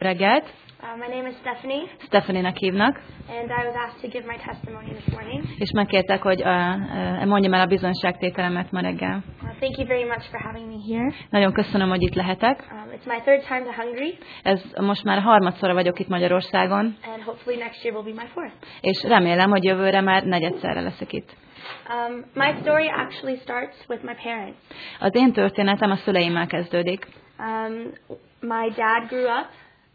reggelt. Uh, my name is Stephanie, Stephanie-nek hívnak, and I was asked to give my testimony this morning. és megkértek, hogy uh, uh, mondjam el a bizonságtételemet ma reggel. Uh, thank you very much for having me here. Nagyon köszönöm, hogy itt lehetek. Um, it's my third time to Hungary, Ez most már harmadszorra vagyok itt Magyarországon, and hopefully next year will be my fourth. és remélem, hogy jövőre már negyedszerre leszek itt. Um, my story actually starts with my parents. Az én történetem a szüleimmel kezdődik. Um, my dad grew up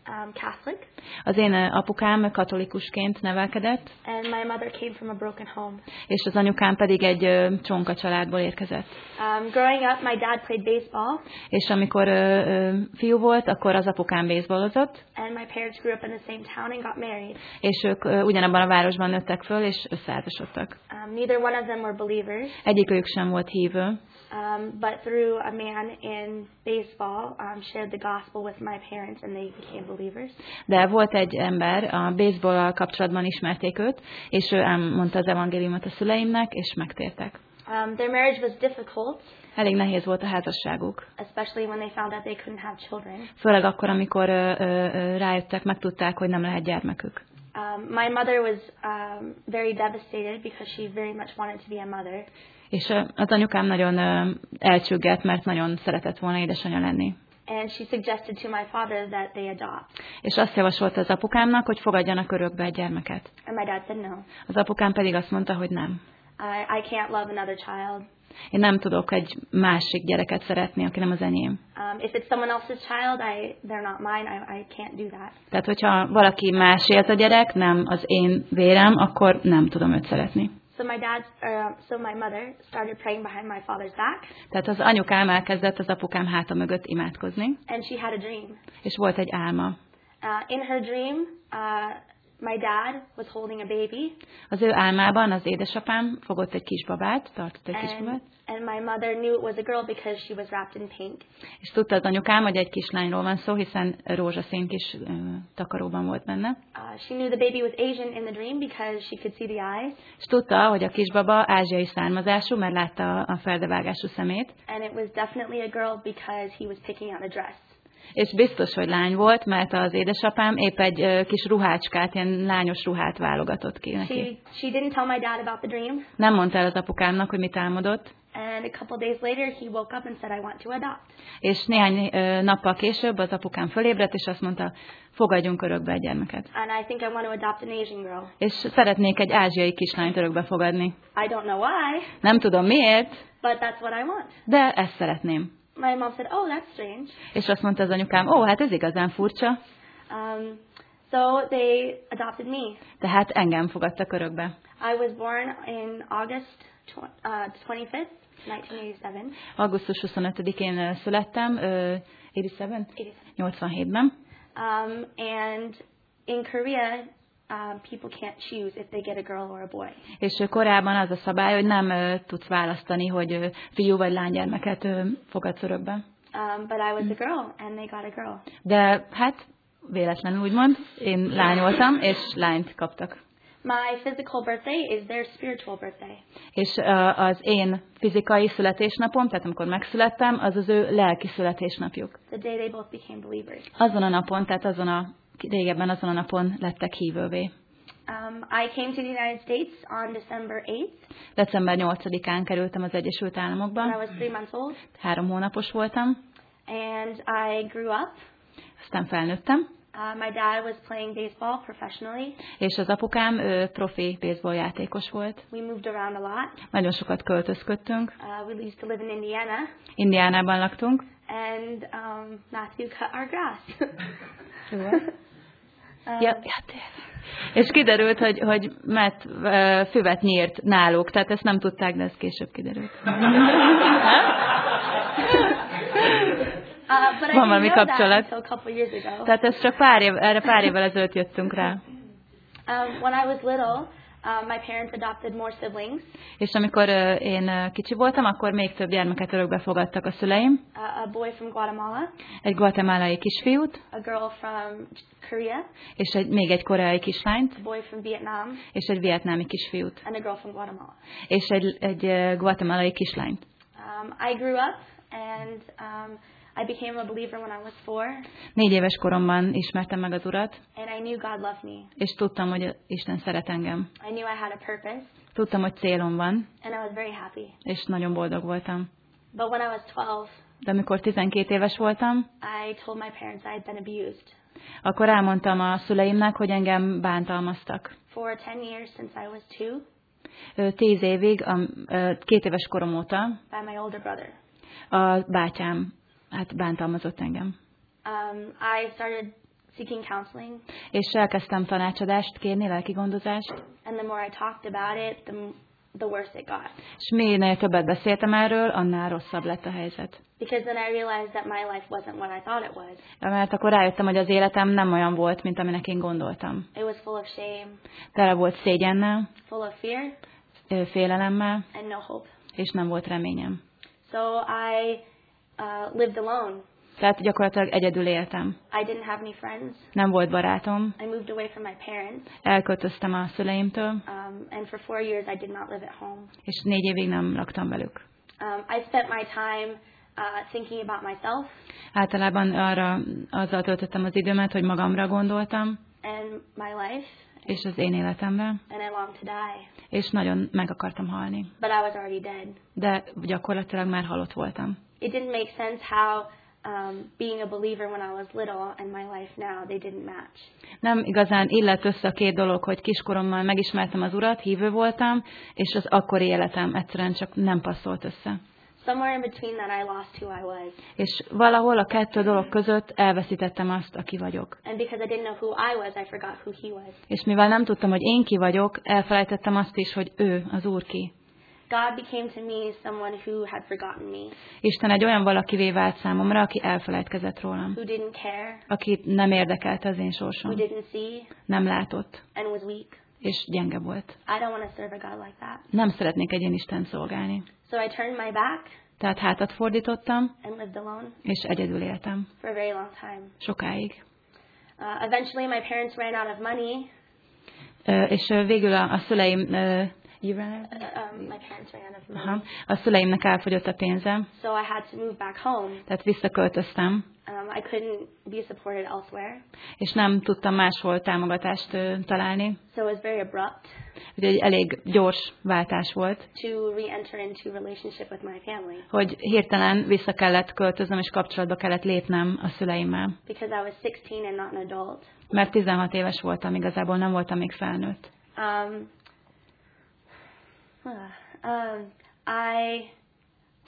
um, Catholic, Az én uh, apukám katolikusként nevelkedett, and my mother came from a broken home. és az anyukám pedig egy uh, csonka családból érkezett. Um, growing up, my dad played baseball, És amikor ö, fiú volt, akkor az apukám baseballozott, and my parents grew up in the same town and got married. és ők ö, ugyanabban a városban nőttek föl, és összeházasodtak. Um, neither one of them were believers, Egyikőjük sem volt hívő, um, but through a man in baseball, um, shared the gospel with my parents, and they became believers. de volt egy ember, a baseball kapcsolatban ismerték őt, és ő elmondta az evangéliumot a szüleimnek, és megtértek. Um, their marriage was difficult, Elég nehéz volt a házasságuk. especially when they found out they couldn't have children. Főleg akkor, amikor ö, ö, rájöttek, megtudták, hogy nem lehet gyermekük. Um, my mother was um, very devastated because she very much wanted to be a mother. És az anyukám nagyon elcsüggett, mert nagyon szeretett volna édesanyja lenni. And she suggested to my father that they adopt. És azt javasolta az apukámnak, hogy fogadjanak örökbe egy gyermeket. And my dad said no. Az apukám pedig azt mondta, hogy nem. I, I can't love another child. Én nem tudok egy másik gyereket szeretni, aki nem az enyém. Um, if it's someone else's child, I, they're not mine. I, I can't do that. Tehát, hogyha valaki másért a gyerek, nem az én vérem, akkor nem tudom őt szeretni. So my dad, uh, so my mother started praying behind my father's back, Tehát az anyukám elkezdett az apukám háta mögött imádkozni, and she had a dream. és volt egy álma. Uh, in her dream, uh, my dad was holding a baby, Az ő álmában az édesapám fogott egy kisbabát, tartott egy kisbabát, and, my mother knew it was a girl because she was wrapped in pink. és tudta az anyukám, hogy egy kislányról van szó, hiszen rózsaszín kis ö, takaróban volt benne. Uh, she knew the baby was Asian in the dream because she could see the eyes, És tudta, hogy a kisbaba ázsiai származású, mert látta a feldevágású szemét, and it was definitely a girl because he was picking out a dress. és biztos, hogy lány volt, mert az édesapám épp egy kis ruhácskát, ilyen lányos ruhát válogatott ki neki. She, she didn't tell my dad about the dream, Nem mondta el az apukámnak, hogy mit álmodott, and a couple days later he woke up and said, I want to adopt. és néhány nappal később az apukám fölébredt, és azt mondta, fogadjunk örökbe egy gyermeket. And I think I want to adopt an Asian girl. És szeretnék egy ázsiai kislányt örökbe fogadni. I don't know why, Nem tudom miért, but that's what I want. de ezt szeretném. My mom said, Oh, that's strange. És azt mondta az anyukám, ó, hát ez igazán furcsa, Um, so they adopted me. tehát engem fogadtak örökbe. I was born in August uh, 25th, 1987. Augusztus 25-én ö, születtem, ö, 87? 87. 87-ben, Um, and in Korea, um, people can't choose if they get a girl or a boy. és korábban az a szabály, hogy nem ö, tudsz választani, hogy ö, fiú vagy lánygyermeket ö, fogadsz örökbe. Um, but I was a girl, and they got a girl. De hát véletlenül úgymond, én lány voltam, és lányt kaptak. My physical birthday is their spiritual birthday. És ö, az én fizikai születésnapom, tehát amikor megszülettem, az az ő lelki születésnapjuk. The day they both became believers. Azon a napon, tehát azon a, régebben azon a napon lettek hívővé. Um, I came to the United States on December 8th December 8-án kerültem az Egyesült when I Államokba, was three months old, három hónapos voltam, and I grew up. aztán felnőttem, Uh, my dad was playing baseball professionally. és az apukám ő profi baseball játékos volt. We moved around a lot. Nagyon sokat költözködtünk, Uh, we used to live in Indiana, Indiánában laktunk, and um, Matthew cut our grass. um, ja, ja, tényleg. és kiderült, hogy, hogy Matt ö, füvet nyírt náluk, tehát ezt nem tudták, de ez később kiderült. Uh, Van valami kapcsolat. until a couple years ago. Tehát ez csak pár év, erre pár évvel ezelőtt jöttünk rá. Um, when I was little, um, my parents adopted more siblings. És amikor ö, én ö, kicsi voltam, akkor még több gyermeket örökbe fogadtak a szüleim. Uh, a boy from Guatemala, Egy guatemalai kisfiút, a girl from Korea, és egy, még egy koreai kislányt, a boy from Vietnam, és egy vietnámi kisfiút, and a girl from Guatemala. és egy, egy ö, guatemalai kislányt. Um, I grew up, and um, I became a believer when I was four, Négy éves koromban ismertem meg az Urat, and I knew God loved me. és tudtam, hogy Isten szeret engem. I knew I had a purpose, Tudtam, hogy célom van, and I was very happy. és nagyon boldog voltam. But when I was 12, De amikor 12 éves voltam, I told my parents I had been abused. akkor elmondtam a szüleimnek, hogy engem bántalmaztak. For 10 years since I was two, Tíz évig, a, két éves korom óta by my older brother. a bátyám hát bántalmazott engem. Um, I started seeking counseling, És elkezdtem tanácsadást kérni, lelki gondozást, and the more I talked about it, the, the worse it got. és minél többet beszéltem erről, annál rosszabb lett a helyzet. Because then I realized that my life wasn't what I thought it was. Mert akkor rájöttem, hogy az életem nem olyan volt, mint aminek én gondoltam. It was full of shame, Tele volt szégyennel, full of fear, félelemmel, and no hope. és nem volt reményem. So I uh, lived alone. Tehát gyakorlatilag egyedül éltem. I didn't have any friends. Nem volt barátom, I moved away from my parents, elköltöztem a szüleimtől, um, and for four years I did not live at home. és négy évig nem laktam velük. Um, I spent my time uh, thinking about myself Általában arra azzal töltöttem az időmet, hogy magamra gondoltam, and my life, és az én életemre, and I longed to die. és nagyon meg akartam halni. But I was already dead. De gyakorlatilag már halott voltam. It didn't make sense how um, being a believer when I was little and my life now, they didn't match. Nem igazán illett össze a két dolog, hogy kiskorommal megismertem az Urat, hívő voltam, és az akkori életem egyszerűen csak nem passzolt össze. Somewhere in between that, I lost who I was. És valahol a kettő dolog között elveszítettem azt, aki vagyok. And because I didn't know who I was, I forgot who He was. És mivel nem tudtam, hogy én ki vagyok, elfelejtettem azt is, hogy ő, az Úr ki. God became to me someone who had forgotten me, Isten egy olyan valakivé vált számomra, aki elfelejtkezett rólam. who didn't care, Aki nem érdekelte az én who sorsom. didn't see, Nem látott, and was weak. és gyenge volt. I don't want to serve a God like that. Nem szeretnék egy ilyen Isten szolgálni. So I turned my back Tehát hátat fordítottam, and lived alone és egyedül éltem. for a very long time. Sokáig. Uh, eventually, my parents ran out of money. Ö, És végül a, a szüleim... ö, you ran out? Uh, um, my parents ran out of money. Aha. A szüleimnek elfogyott a pénzem, So I had to move back home. tehát visszaköltöztem, Um, I couldn't be supported elsewhere. és nem tudtam máshol támogatást ö, találni. So it was very abrupt Úgyhogy egy elég gyors váltás volt, to re-enter into relationship with my family hogy hirtelen vissza kellett költöznem, és kapcsolatba kellett lépnem a szüleimmel. because I was 16 and not an adult. Mert 16 éves voltam, igazából nem voltam még felnőtt. Um, um, I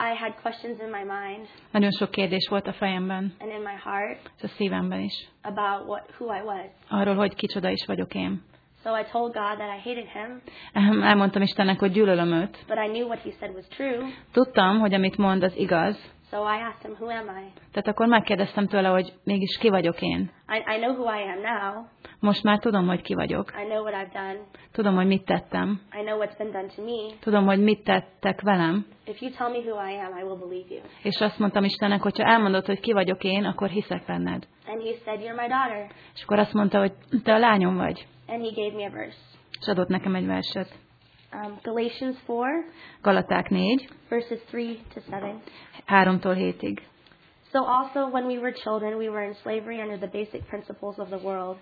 I had questions in my mind Nagyon sok kérdés volt a fejemben, and in my heart és a szívemben is. about what who I was. Arról, hogy kicsoda is vagyok én. So I told God that I hated him, Ehem, Elmondtam Istennek, hogy gyűlölöm őt. but I knew what he said was true. Tudtam, hogy amit mond, az igaz. So I asked him, "Who am I?" Tehát akkor megkérdeztem tőle, hogy mégis ki vagyok én. I, I know who I am now. Most már tudom, hogy ki vagyok. I know what I've done. Tudom, hogy mit tettem. I know what's been done to me. Tudom, hogy mit tettek velem. If you tell me who I am, I will believe you. És azt mondtam Istennek, hogy ha elmondod, hogy ki vagyok én, akkor hiszek benned. And he said, "You're my daughter." És akkor azt mondta, hogy te a lányom vagy. And he gave me a verse. És adott nekem egy verset. Um, Galatians 4, Galaták 4, verses 3 to 7. 3-tól 7-ig. So also when we were children, we were in slavery under the basic principles of the world.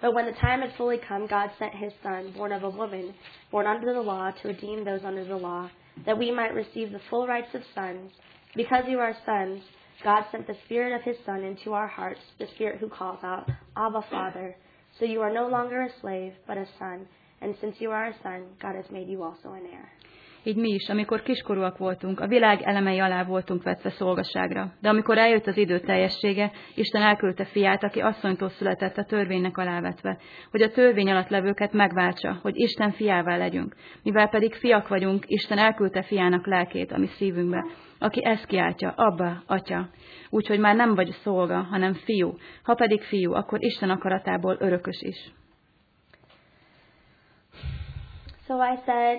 But when the time had fully come, God sent his Son, born of a woman, born under the law, to redeem those under the law, that we might receive the full rights of sons. Because you are sons, God sent the Spirit of his Son into our hearts, the Spirit who calls out, Abba, Father. So you are no longer a slave, but a son. And since you are a son, God has made you also an heir. Így mi is, amikor kiskorúak voltunk, a világ elemei alá voltunk vetve szolgaságra. De amikor eljött az idő teljessége, Isten elküldte fiát, aki asszonytól született a törvénynek alávetve, hogy a törvény alatt levőket megváltsa, hogy Isten fiává legyünk. Mivel pedig fiak vagyunk, Isten elküldte fiának lelkét a mi szívünkbe, aki ezt kiáltja, abba, atya. Úgyhogy már nem vagy szolga, hanem fiú. Ha pedig fiú, akkor Isten akaratából örökös is. So I said,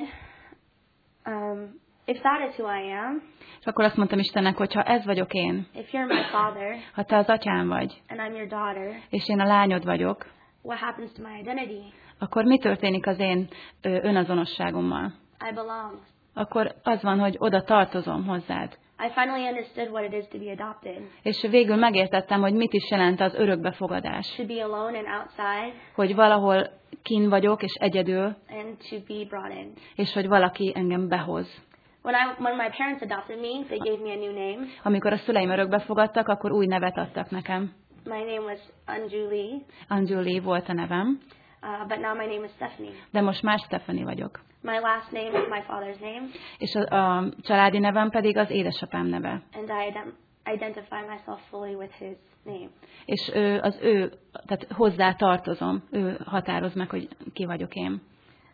um, if that is who I am, És akkor azt mondtam Istennek, hogy ha ez vagyok én, if you're my father ha te az atyám vagy, and I'm your daughter, és én a lányod vagyok, what happens to my identity? akkor mi történik az én ö, önazonosságommal? I belong. akkor az van, hogy oda tartozom hozzád. I finally understood what it is to be adopted. És végül megértettem, hogy mit is jelent az örökbefogadás. To be alone and outside Hogy valahol kin vagyok, és egyedül, and to be brought in. és hogy valaki engem behoz. When I when my parents adopted me, they gave me a new name. Amikor a szüleim örökbefogadtak, akkor új nevet adtak nekem. My name was Anjuli, Anjuli volt a nevem, uh, but now my name is Stephanie. de most már Stephanie vagyok. My last name is my father's name, És a, a családi nevem pedig az édesapám neve. and I idem- identify myself fully with his name. És ő, az ő, tehát hozzá tartozom, ő határoz meg, hogy ki vagyok én.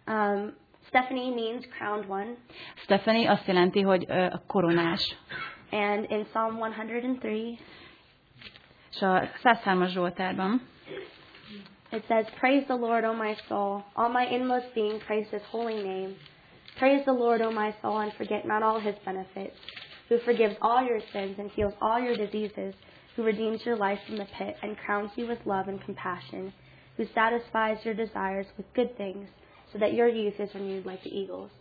Um, Stephanie means crowned one, Stephanie azt jelenti, hogy a koronás. and in Psalm 103, És a 103-as Zsoltárban It says, Praise the Lord, O my soul. All my inmost being praise his holy name. Praise the Lord, O my soul, and forget not all his benefits, who forgives all your sins and heals all your diseases, who redeems your life from the pit and crowns you with love and compassion, who satisfies your desires with good things, so that your youth is renewed like the eagles.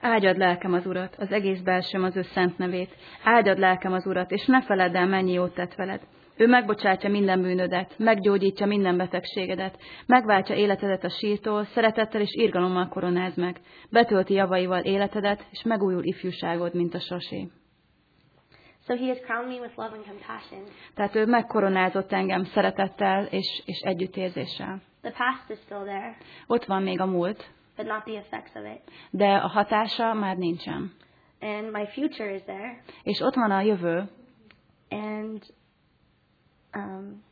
Áldjad lelkem az Urat, az egész belsőm az ő szent nevét. Áldjad lelkem az Urat, és ne feledd el, mennyi jót tett veled. Ő megbocsátja minden bűnödet, meggyógyítja minden betegségedet, megváltja életedet a sírtól, szeretettel és irgalommal koronáz meg, betölti javaival életedet, és megújul ifjúságod, mint a sosé. So he has crowned me with love and compassion. Tehát ő megkoronázott engem szeretettel és, és együttérzéssel. The past is still there, Ott van még a múlt, but not the effects of it. de a hatása már nincsen. And my future is there, És ott van a jövő, and um,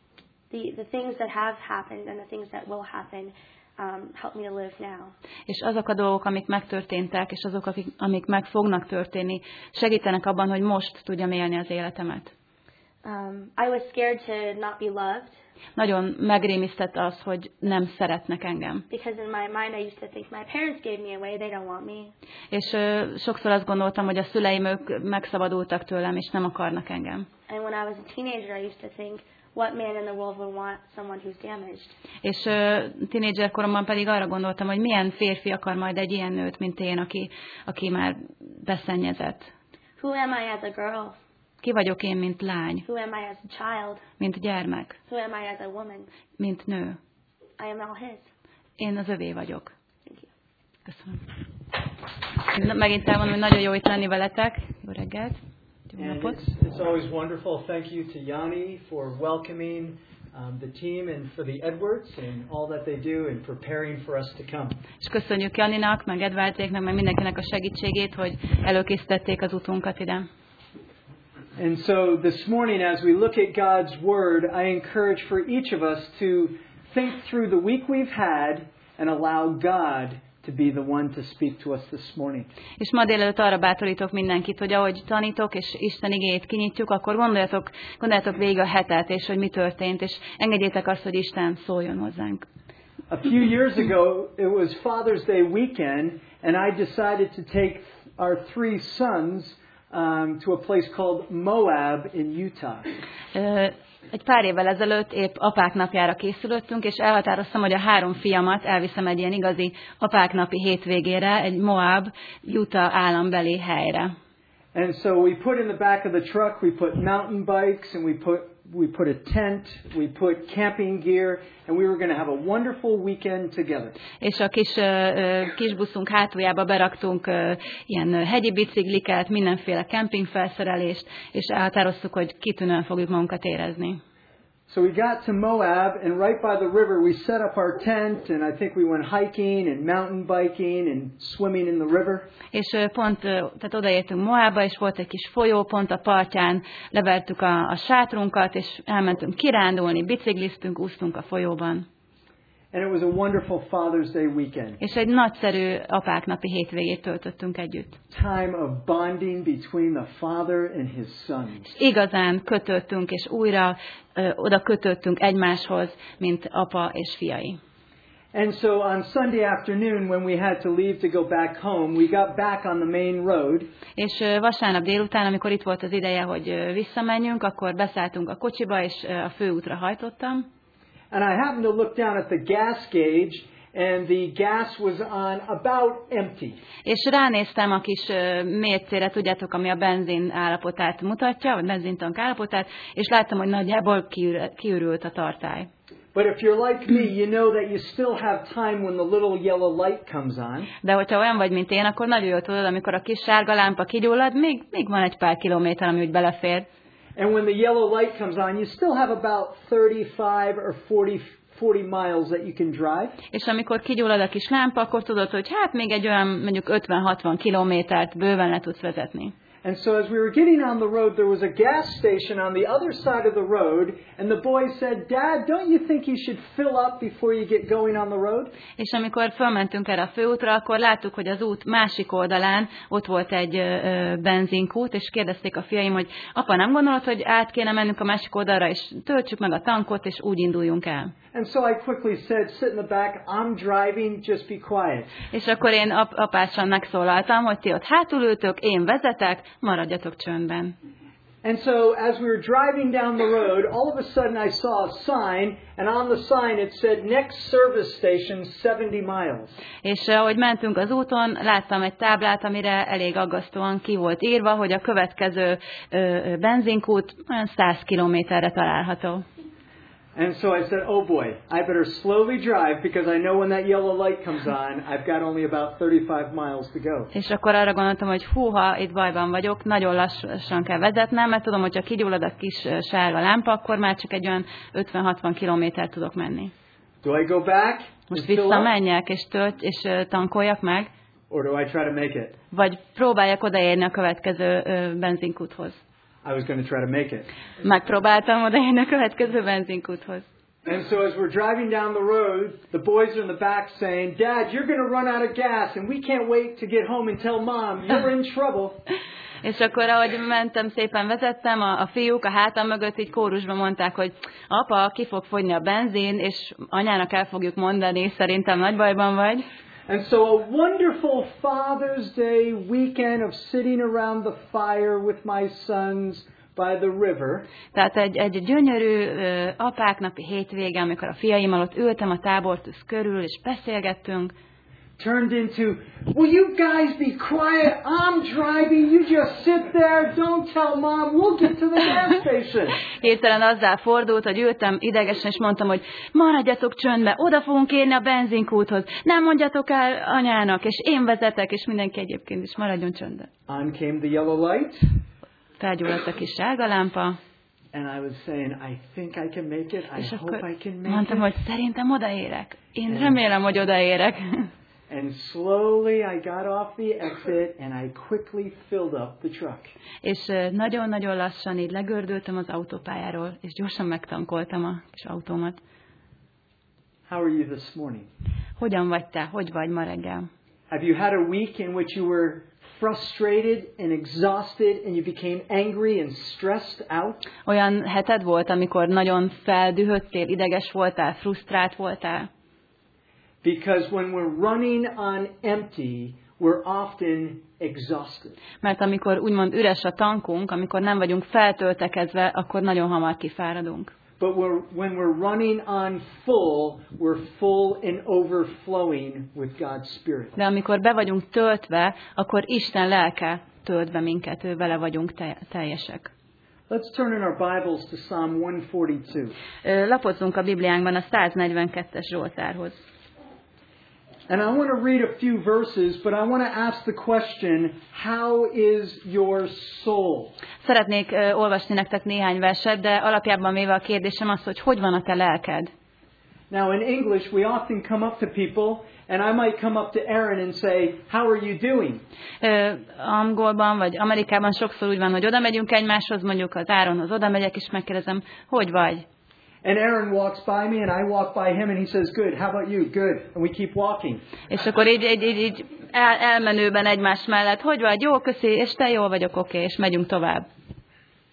the the things that have happened and the things that will happen um, help me to live now. és azok a dolgok, amik megtörténtek, és azok, akik, amik meg fognak történni, segítenek abban, hogy most tudjam élni az életemet. Um, I was scared to not be loved Nagyon megrémisztett az, hogy nem szeretnek engem. because in my mind I used to think my parents gave me away; they don't want me. És sokszor azt gondoltam, hogy a szüleim ők megszabadultak tőlem, és nem akarnak engem. And when I was a teenager, I used to think, what man in the world would want someone who's damaged? És ö, tínédzser koromban pedig arra gondoltam, hogy milyen férfi akar majd egy ilyen nőt, mint én, aki, aki már beszennyezett. Who am I as a girl? Ki vagyok én, mint lány, Who am I as a child? mint gyermek, Who am I as a woman? mint nő. I am all his. Én az övé vagyok. Thank you. Köszönöm. Megint elmondom, hogy nagyon jó itt lenni veletek. Jó reggelt. Jó napot. it's, it's always wonderful. Thank you to Yanni for welcoming um, the team and for the Edwards and all that they do and preparing for us to come. És köszönjük Janinak, meg Edvárdzéknak, meg mindenkinek a segítségét, hogy előkészítették az utunkat ide. And so this morning, as we look at God's Word, I encourage for each of us to think through the week we've had and allow God to be the one to speak to us this morning. És ma délelőtt arra bátorítok mindenkit, hogy ahogy tanítok és Isten igét kinyitjuk, akkor gondoljatok, gondoljatok végig a hetet, és hogy mi történt, és engedjétek azt, hogy Isten szóljon hozzánk. A few years ago, it was Father's Day weekend, and I decided to take our three sons um, to a place called Moab in Utah. Egy pár évvel ezelőtt épp apák napjára készülöttünk, és elhatároztam, hogy a három fiamat elviszem egy ilyen igazi apák napi hétvégére, egy Moab, Utah állambeli helyre. And so we put in the back of the truck, we put mountain bikes, and we put we put a tent, we put camping gear, and we were going to have a wonderful weekend together. És a kis, ö, ö, kis buszunk hátuljába beraktunk ö, ilyen hegyi bicikliket, mindenféle kempingfelszerelést, és elhatároztuk, hogy kitűnően fogjuk magunkat érezni. So we got to Moab, and right by the river, we set up our tent, and I think we went hiking and mountain biking and swimming in the river. És pont, tehát odaértünk Moába, és volt egy kis folyó, pont a partján levertük a, a sátrunkat, és elmentünk kirándulni, bicikliztünk, úsztunk a folyóban. And it was a wonderful Father's Day weekend. És egy nagyszerű apák napi hétvégét töltöttünk együtt. Time of bonding between the Father and His Son. Igazán kötöttünk, és újra ö, oda kötöttünk egymáshoz, mint apa és fiai. And so on Sunday afternoon, when we had to leave to go back home, we got back on the main road. És vasárnap délután, amikor itt volt az ideje, hogy visszamenjünk, akkor beszálltunk a kocsiba, és a főútra hajtottam. And I happened to look down at the gas gauge, and the gas was on about empty. És ránéztem a kis mércére, tudjátok, ami a benzin állapotát mutatja, vagy benzintank állapotát, és láttam, hogy nagyjából kiür, kiürült a tartály. But if you're like me, you know that you still have time when the little yellow light comes on. De hogyha olyan vagy, mint én, akkor nagyon jól tudod, amikor a kis sárga lámpa kigyullad, még, még van egy pár kilométer, ami úgy belefér. And when the yellow light comes on, you still have about 35 or 40, 40 miles that you can drive. És amikor kigyullad a kis lámpa, akkor tudod, hogy hát még egy olyan mondjuk 50-60 kilométert bőven le tudsz vezetni. And so as we were getting on the road, there was a gas station on the other side of the road, and the boy said, Dad, don't you think you should fill up before you get going on the road? És amikor fölmentünk erre a főútra, akkor láttuk, hogy az út másik oldalán ott volt egy ö, benzinkút, és kérdezték a fiaim, hogy apa, nem gondolod, hogy át kéne mennünk a másik oldalra, és töltsük meg a tankot, és úgy induljunk el. And so I quickly said, sit in the back, I'm driving, just be quiet. És akkor én ap- apásan megszólaltam, hogy ti ott hátul ültök, én vezetek, maradjatok csöndben. And so as we were driving down the road, all of a sudden I saw a sign, and on the sign it said, next service station 70 miles. És eh, ahogy mentünk az úton, láttam egy táblát, amire elég aggasztóan ki volt írva, hogy a következő ö, ö, benzinkút olyan 100 kilométerre található. And so I said, oh boy, I better slowly drive because I know when that yellow light comes on, I've got only about 35 miles to go. És akkor arra gondoltam, hogy húha, itt bajban vagyok, nagyon lassan kell vezetnem, mert tudom, hogyha kigyullad a kis sárga lámpa, akkor már csak egy olyan 50-60 kilométert tudok menni. Do I go back Most visszamenjek és tölt, és tankoljak meg, or do I try to make it? vagy próbáljak odaérni a következő benzinkúthoz. I was going to try to make it. Megpróbáltam odaérni a következő benzinkúthoz. And so as we're driving down the road, the boys are in the back saying, Dad, you're going to run out of gas, and we can't wait to get home and tell Mom, you're in trouble. És akkor, ahogy mentem, szépen vezettem, a, a fiúk a hátam mögött így kórusban mondták, hogy apa, ki fog fogyni a benzin, és anyának el fogjuk mondani, szerintem nagy bajban vagy. And so a wonderful Father's Day weekend of sitting around the fire with my sons by the river. Tehát egy, egy gyönyörű ö, apáknapi hétvége, amikor a fiaimmal ott ültem a tábortűz körül, és beszélgettünk, turned into, will you guys be quiet? I'm driving. You just sit there. Don't tell mom. We'll get to the gas station. Hirtelen azzal fordult, hogy ültem idegesen, és mondtam, hogy maradjatok csöndbe, oda fogunk érni a benzinkúthoz, nem mondjatok el anyának, és én vezetek, és mindenki egyébként is maradjon csöndbe. On came the yellow light, Felgyulladt a kis sárga lámpa, and I was saying, I think I can make it. I és hope I can make mondtam, it. hogy szerintem odaérek. Én remélem, hogy odaérek. And slowly I got off the exit, and I quickly filled up the truck. és nagyon-nagyon lassan így legördültem az autópályáról, és gyorsan megtankoltam a kis autómat. How are you this morning? Hogyan vagy te? Hogy vagy ma reggel? Have you had a week in which you were frustrated and exhausted, and you became angry and stressed out? Olyan heted volt, amikor nagyon feldühöttél, ideges voltál, frusztrált voltál? Because when we're running on empty, we're often exhausted. Mert amikor úgymond üres a tankunk, amikor nem vagyunk feltöltekezve, akkor nagyon hamar kifáradunk. But we're, when we're running on full, we're full and overflowing with God's Spirit. De amikor be vagyunk töltve, akkor Isten lelke tölt be minket, ő vele vagyunk te- teljesek. Let's turn in our Bibles to Psalm 142. Ö, Lapozzunk a Bibliánkban a 142-es Zsoltárhoz. And I want to read a few verses, but I want to ask the question how is your soul? Szeretnék ö, olvasni nektek néhány verset, de alapjában véve a kérdésem az, hogy hogy van a te lelked? Now, in English, we often come up to people, and I might come up to Aaron and say, How are you doing? Ö, angolban vagy Amerikában sokszor úgy van, hogy oda megyünk egymáshoz, mondjuk az Áronhoz oda megyek, és megkérdezem, hogy vagy? And Aaron walks by me, and I walk by him, and he says, Good. How about you? Good. And we keep walking. És akkor így, így, így, így el, elmenőben egymás mellett, hogy vagy, jó, köszi, és te jól vagyok, oké, és megyünk tovább.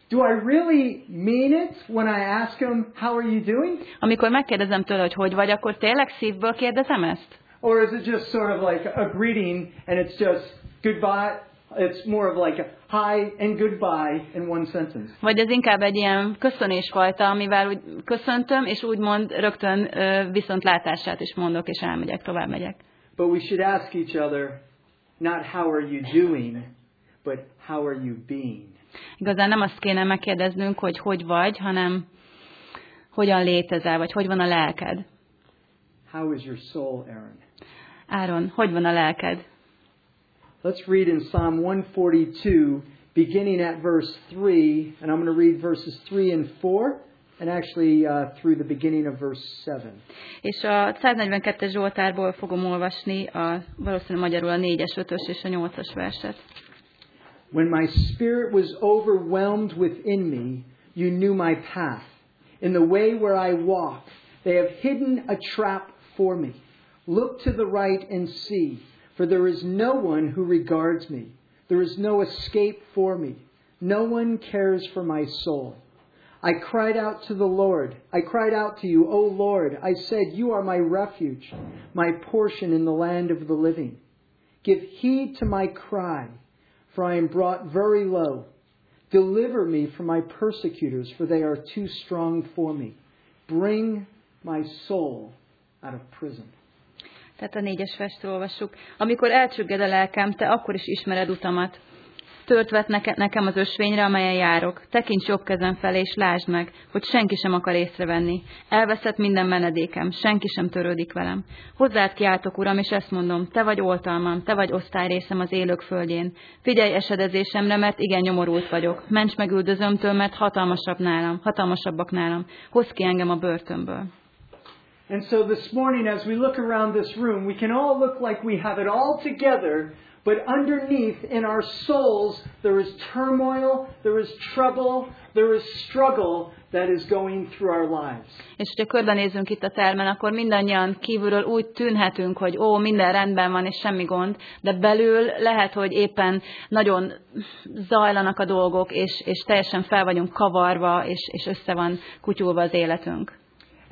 Do I really mean it when I ask him, How are you doing? Amikor megkérdezem tőle, hogy hogy vagy, akkor tényleg szívből kérdezem ezt? Or is it just sort of like a greeting, and it's just goodbye, it's more of like a hi and goodbye in one sentence. Vagy ez inkább egy ilyen köszönésfajta, amivel úgy köszöntöm, és úgymond rögtön ö, viszontlátását is mondok, és elmegyek, tovább megyek. But we should ask each other not how are you doing, but how are you being. Igazán nem azt kéne megkérdeznünk, hogy hogy vagy, hanem hogyan létezel, vagy hogy van a lelked. How is your soul, Aaron? Áron, hogy van a lelked? Let's read in Psalm 142, beginning at verse 3, and I'm going to read verses 3 and 4, and actually uh, through the beginning of verse 7. És a 142-es Zsoltárból fogom olvasni a, valószínűleg magyarul a 4-es, 5-ös és a 8-as verset. When my spirit was overwhelmed within me, you knew my path. In the way where I walk, they have hidden a trap for me. Look to the right and see, for there is no one who regards me. There is no escape for me. No one cares for my soul. I cried out to the Lord. I cried out to you, O Lord. I said, You are my refuge, my portion in the land of the living. Give heed to my cry, for I am brought very low. Deliver me from my persecutors, for they are too strong for me. Bring my soul out of prison. Tehát a négyes verset olvassuk. Amikor elcsügged a lelkem, te akkor is ismered utamat. Tört vet neke, nekem az ösvényre, amelyen járok. Tekints jobb kezem felé, és lásd meg, hogy senki sem akar észrevenni. Elveszett minden menedékem, senki sem törődik velem. Hozzád kiáltok, Uram, és ezt mondom, te vagy oltalmam, te vagy osztályrészem az élők földjén. Figyelj esedezésemre, mert igen nyomorult vagyok. Ments meg üldözömtől, mert hatalmasabb nálam, hatalmasabbak nálam. Hozz ki engem a börtönből. And so this morning, as we look around this room, we can all look like we have it all together, but underneath in our souls, there is turmoil, there is trouble, there is struggle that is going through our lives. És hogyha körbenézünk itt a termen, akkor mindannyian kívülről úgy tűnhetünk, hogy ó, minden rendben van, és semmi gond, de belül lehet, hogy éppen nagyon zajlanak a dolgok, és, és teljesen fel vagyunk kavarva, és, és össze van kutyulva az életünk.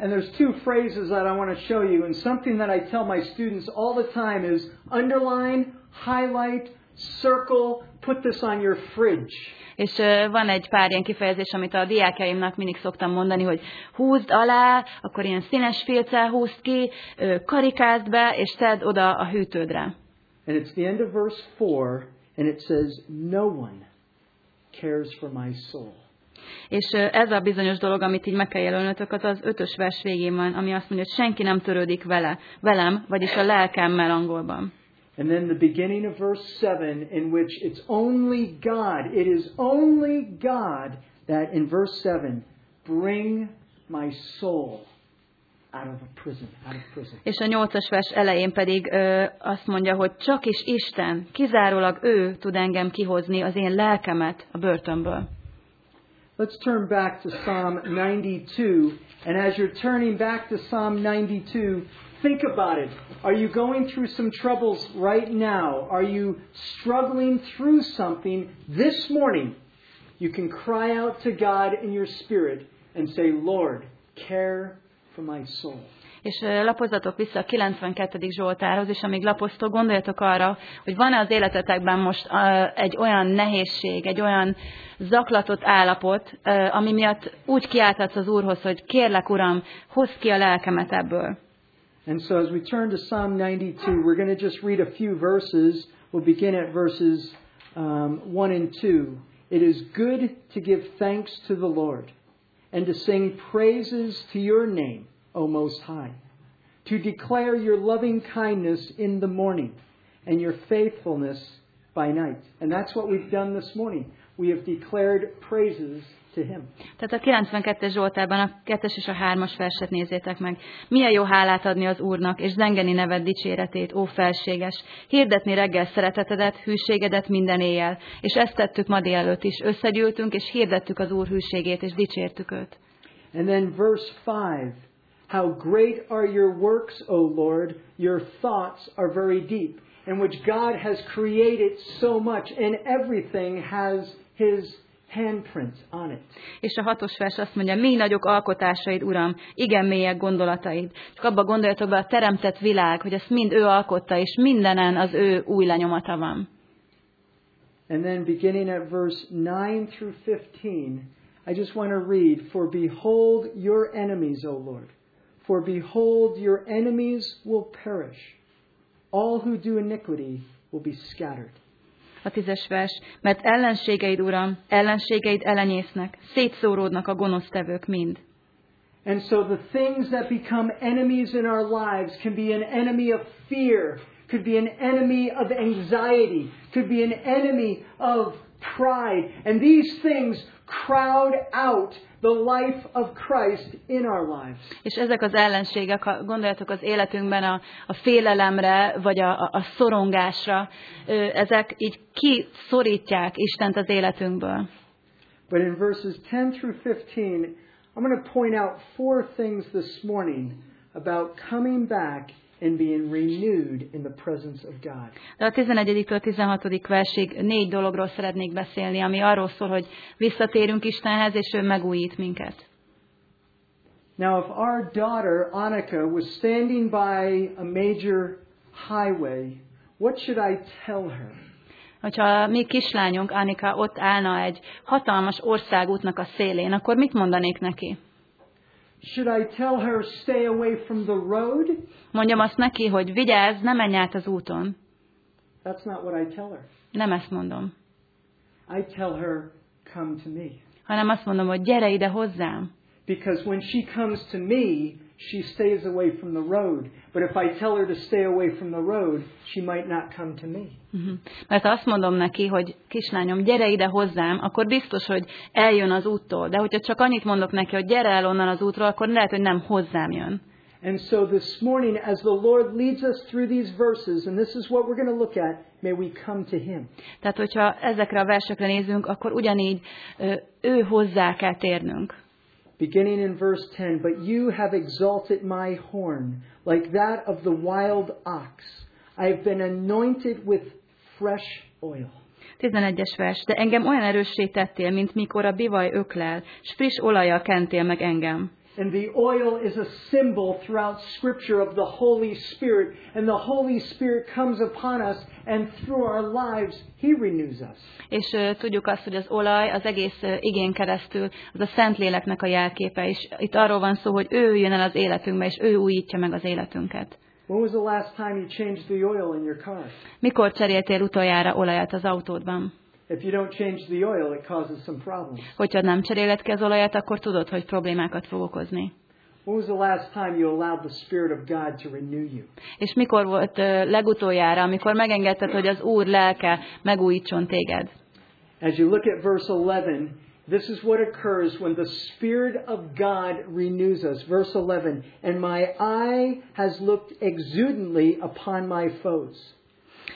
And there's two phrases that I want to show you, and something that I tell my students all the time is underline, highlight, circle, put this on your fridge. És van egy pár ilyen kifejezés, amit a diákjaimnak mindig szoktam mondani, hogy húzd alá, akkor ilyen színes filccel húzd ki, karikázd be, és tedd oda a hűtődre. And it's the end of verse 4, and it says, No one cares for my soul. És ez a bizonyos dolog, amit így meg kell jelölnötök, az az ötös vers végén van, ami azt mondja, hogy senki nem törődik vele, velem, vagyis a lelkemmel angolban. And then the beginning of verse 7, in which it's only God, it is only God that in verse 7, bring my soul out of a prison, out of prison. És a nyolcas vers elején pedig ö, azt mondja, hogy csak is Isten, kizárólag ő tud engem kihozni az én lelkemet a börtönből. Let's turn back to Psalm 92. And as you're turning back to Psalm 92, think about it. Are you going through some troubles right now? Are you struggling through something this morning? You can cry out to God in your spirit and say, Lord, care for my soul. És ö, lapozzatok vissza a 92. Zsoltárhoz, és amíg lapoztok, gondoljatok arra, hogy van-e az életetekben most egy olyan nehézség, egy olyan zaklatott állapot, ami miatt úgy kiáltatsz az Úrhoz, hogy kérlek, Uram, hozd ki a lelkemet ebből. And so as we turn to Psalm 92, we're going to just read a few verses. We'll begin at verses um, 1 and 2. It is good to give thanks to the Lord and to sing praises to your name, O Most High, to declare your loving kindness in the morning and your faithfulness by night. And that's what we've done this morning. We have declared praises to Him. Tehát a 92-es Zsoltárban a 2-es és a 3-as verset nézzétek meg. Milyen jó hálát adni az Úrnak, és zengeni neved dicséretét, ó felséges. Hirdetni reggel szeretetedet, hűségedet minden éjjel. És ezt tettük ma délelőtt is. Összegyűltünk, és hirdettük az Úr hűségét, és dicsértük őt. And then verse 5 How great are your works, O Lord! Your thoughts are very deep, in which God has created so much, and everything has His handprint on it. És a hatos vers azt mondja, mi nagyok alkotásaid, Uram, igen mélyek gondolataid. Csak abba gondoljatok be a teremtett világ, hogy ezt mind ő alkotta, és mindenen az ő új lenyomata van. And then beginning at verse 9 through 15, I just want to read For behold your enemies, O Lord. For behold your enemies will perish. All who do iniquity will be scattered. A tízes vers, mert ellenségeid, Uram, ellenségeid elenyésznek, szétszóródnak a gonosztevők mind. And so the things that become enemies in our lives can be an enemy of fear, could be an enemy of anxiety, could be an enemy of pride. And these things crowd out the life of Christ in our lives. És ezek az ellenségek, ha gondoljatok az életünkben a, a félelemre, vagy a, a, a szorongásra, ezek így kiszorítják Istent az életünkből. But in verses 10 through 15, I'm going to point out four things this morning about coming back and being renewed in the presence of God. De a 11-től 16. versig négy dologról szeretnék beszélni, ami arról szól, hogy visszatérünk Istenhez, és ő megújít minket. Now, if our daughter Annika was standing by a major highway, what should I tell her? Hogyha mi kislányunk, Annika, ott állna egy hatalmas országútnak a szélén, akkor mit mondanék neki? Should I tell her stay away from the road? Mondjam azt neki, hogy vigyázz, ne menj át az úton. That's not what I tell her. Nem ezt mondom, I tell her, come to me. hanem azt mondom, hogy gyere ide hozzám. Because when she comes to me, she stays away from the road. But if I tell her to stay away from the road, she might not come to me. Mhm. Mert azt mondom neki, hogy kislányom, gyere ide hozzám, akkor biztos, hogy eljön az úttól. De hogyha csak annyit mondok neki, hogy gyere el onnan az útról, akkor lehet, hogy nem hozzám jön. And so this morning, as the Lord leads us through these verses, and this is what we're going to look at, may we come to Him. Tehát, hogyha ezekre a versekre nézünk, akkor ugyanígy ő hozzá kell térnünk. Beginning in verse 10, but you have exalted my horn, like that of the wild ox. I have been anointed with fresh oil. 11-es vers. De engem olyan erőssé tettél, mint mikor a bivaj öklel, s friss olajjal kentél meg engem. And the oil is a symbol throughout Scripture of the Holy Spirit. And the Holy Spirit comes upon us, and through our lives, He renews us. És ö, tudjuk azt, hogy az olaj az egész ö, igén keresztül az a Szentléleknek a jelképe, és itt arról van szó, hogy ő jön el az életünkbe, és ő újítja meg az életünket. When was the last time you changed the oil in your car? Mikor cseréltél utoljára olajat az autódban? If you don't change the oil, it causes some problems. Hogyha nem cseréled ki az olajat, akkor tudod, hogy problémákat fog okozni. When was the last time you allowed the Spirit of God to renew you? És mikor volt legutoljára, amikor megengedted, hogy az Úr lelke megújítson téged? As you look at verse 11, this is what occurs when the Spirit of God renews us. Verse 11, and my eye has looked exudantly upon my foes.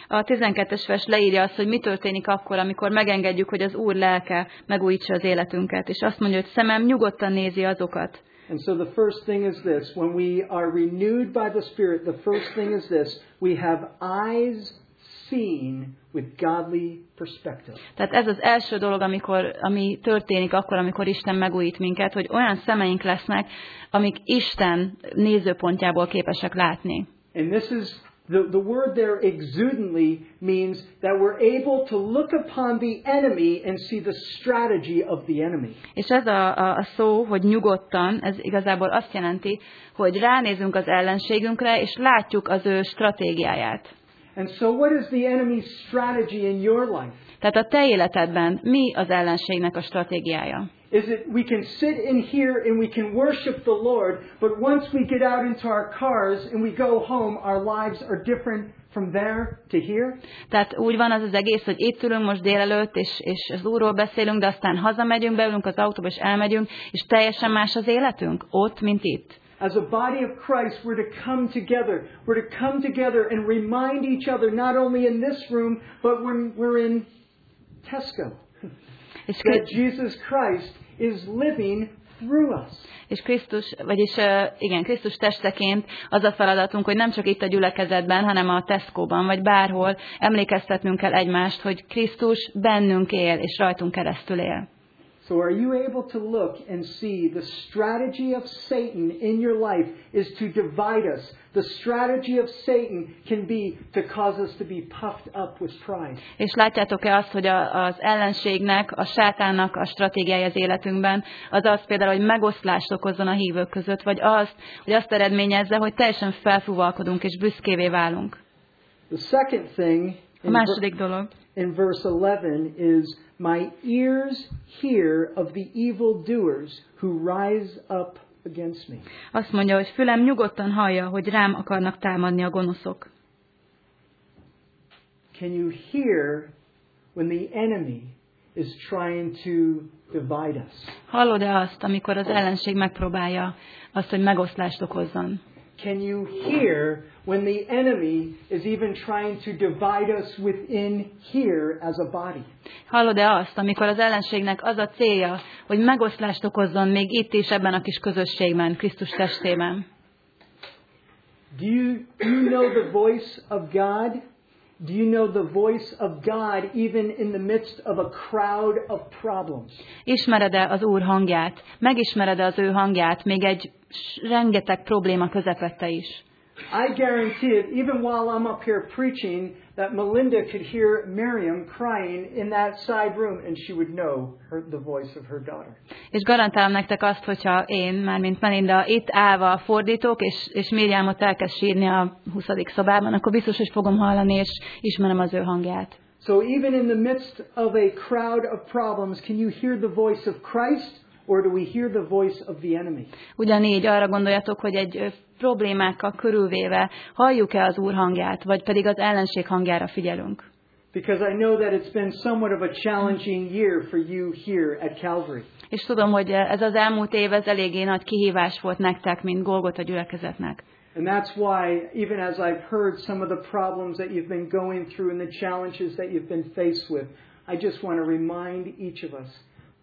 A 12-es vers leírja azt, hogy mi történik akkor, amikor megengedjük, hogy az Úr lelke megújítsa az életünket. És azt mondja, hogy szemem nyugodtan nézi azokat. And so the first thing is this when we are renewed by the Spirit, the first thing is this we have eyes seen with godly perspective. Tehát ez az első dolog, amikor, ami történik akkor, amikor Isten megújít minket, hogy olyan szemeink lesznek, amik Isten nézőpontjából képesek látni. And this is the, the word there exudantly means that we're able to look upon the enemy and see the strategy of the enemy. És ez a, a, a szó, hogy nyugodtan, ez igazából azt jelenti, hogy ránézünk az ellenségünkre, és látjuk az ő stratégiáját. And so what is the enemy's strategy in your life? Tehát a te életedben mi az ellenségnek a stratégiája? Is that we can sit in here and we can worship the Lord, but once we get out into our cars and we go home, our lives are different from there to here? Tehát úgy van az az egész, hogy itt ülünk most délelőtt, és, és az Úrról beszélünk, de aztán hazamegyünk, beülünk az autóba, és elmegyünk, és teljesen más az életünk, ott, mint itt. As a body of Christ, we're to come together. We're to come together and remind each other, not only in this room, but when we're in Tesco, that Jesus Christ is living through us. és Krisztus, vagyis igen, Krisztus testeként az a feladatunk, hogy nem csak itt a gyülekezetben, hanem a Tesco-ban, vagy bárhol emlékeztetnünk kell egymást, hogy Krisztus bennünk él, és rajtunk keresztül él. So, are you able to look and see the strategy of Satan in your life is to divide us? The strategy of Satan can be to cause us to be puffed up with pride. És látjátok-e azt, hogy a, az ellenségnek, a sátánnak a stratégiája az életünkben az az például, hogy megoszlást okozzon a hívők között, vagy az, hogy azt eredményezze, hogy teljesen felfúvalkodunk és büszkévé válunk. The second thing A második dolog. in verse 11 is My ears hear of the evildoers who rise up against me. Azt mondja, hogy fülem nyugodtan hallja, hogy rám akarnak támadni a gonoszok. Can you hear when the enemy is trying to divide us? Hallod-e azt, amikor az ellenség megpróbálja azt, hogy megoszlást okozzon? Can you hear when the enemy is even trying to divide us within here as a body? Hallod-e azt, amikor az ellenségnek az a célja, hogy megoszlást okozzon még itt is ebben a kis közösségben, Krisztus testében? Do you, do you know the voice of God? Do you know the voice of God even in the midst of a crowd of problems? Ismered-e az Úr hangját? Megismered-e az ő hangját még egy rengeteg probléma közepette is? I guarantee it, even while I'm up here preaching, that Melinda could hear Miriam crying in that side room and she would know her, the voice of her daughter. És garantálom nektek azt, hogyha én, már mint Melinda, itt állva fordítok, és, és Miriamot elkezd sírni a 20. szobában, akkor biztos, hogy fogom hallani, és ismerem az ő hangját. So even in the midst of a crowd of problems, can you hear the voice of Christ or do we hear the voice of the enemy? Ugyanígy arra gondoljatok, hogy egy problémákkal körülvéve halljuk-e az Úr hangját, vagy pedig az ellenség hangjára figyelünk. Because I know that it's been somewhat of a challenging year for you here at Calvary. És tudom, hogy ez az elmúlt év ez eléggé nagy kihívás volt nektek, mint Golgota gyülekezetnek. And that's why, even as I've heard some of the problems that you've been going through and the challenges that you've been faced with, I just want to remind each of us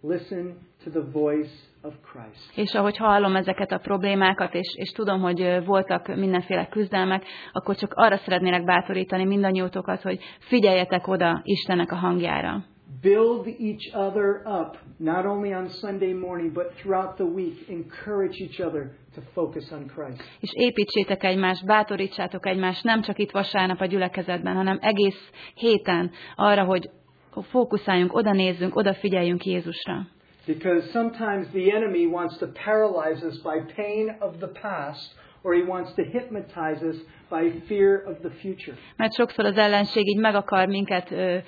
listen to the voice of Christ. És ahogy hallom ezeket a problémákat, és, és tudom, hogy voltak mindenféle küzdelmek, akkor csak arra szeretnélek bátorítani mindannyiótokat, hogy figyeljetek oda Istennek a hangjára. Build each other up, not only on Sunday morning, but throughout the week. Encourage each other to focus on Christ. És építsétek egymást, bátorítsátok egymást, nem csak itt vasárnap a gyülekezetben, hanem egész héten arra, hogy fókuszáljunk, oda nézzünk, oda figyeljünk Jézusra. Because sometimes the enemy wants to paralyze us by pain of the past, or he wants to hypnotize us by fear of the future. Mert sokszor az ellenség így meg akar minket ö,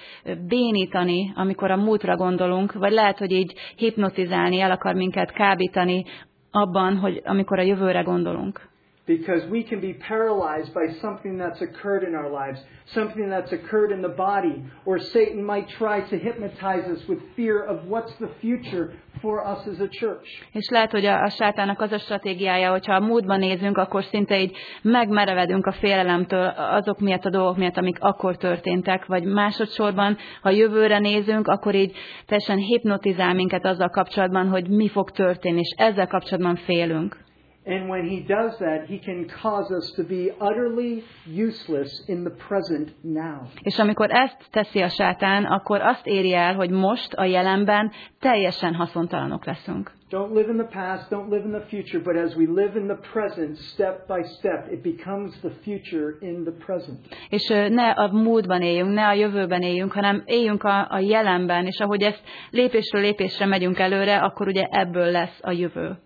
bénítani, amikor a múltra gondolunk, vagy lehet, hogy így hipnotizálni, el akar minket kábítani abban, hogy amikor a jövőre gondolunk. Because we can be paralyzed by something that's occurred in our lives, something that's occurred in the body, or Satan might try to hypnotize us with fear of what's the future for us as a church. És lehet, hogy a, a sátának az a stratégiája, hogyha a múltban nézünk, akkor szinte így megmerevedünk a félelemtől azok miatt a dolgok miatt, amik akkor történtek, vagy másodszorban, ha jövőre nézünk, akkor így teljesen hipnotizál minket azzal kapcsolatban, hogy mi fog történni, és ezzel kapcsolatban félünk. And when he does that, he can cause us to be utterly useless in the present now. És amikor ezt teszi a sátán, akkor azt éri el, hogy most a jelenben teljesen haszontalanok leszünk. Don't live in the past, don't live in the future, but as we live in the present, step by step, it becomes the future in the present. És ne a múltban éljünk, ne a jövőben éljünk, hanem éljünk a, a jelenben, és ahogy ezt lépésről lépésre megyünk előre, akkor ugye ebből lesz a jövő.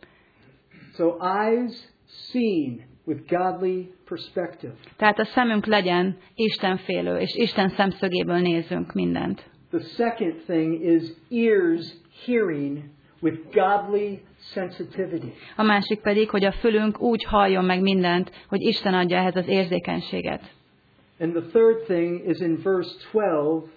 So eyes seen with godly perspective. Tehát a szemünk legyen Istenfélő, és Isten szemszögéből nézzünk mindent. The second thing is ears hearing with godly sensitivity. A másik pedig, hogy a fülünk úgy halljon meg mindent, hogy Isten adja ehhez az érzékenységet. And the third thing is in verse 12,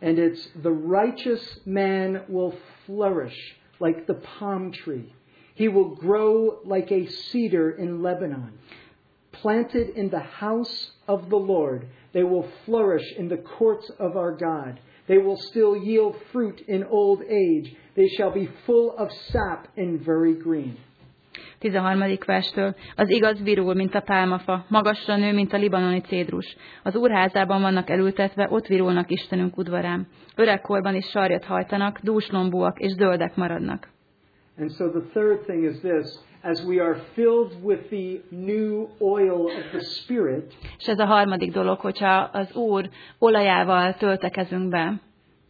and it's the righteous man will flourish like the palm tree. He will grow like a cedar in Lebanon. Planted in the house of the Lord, they will flourish in the courts of our God. They will still yield fruit in old age. They shall be full of sap and very green. 13. verstől. Az igaz virul, mint a pálmafa, magasra nő, mint a libanoni cédrus. Az úrházában vannak elültetve, ott virulnak Istenünk udvarán. Öregkorban is sarjat hajtanak, dúslombúak és zöldek maradnak. And so the third thing is this as we are filled with the new oil of the Spirit, És ez a harmadik dolog, hogyha az Úr olajával töltekezünk be,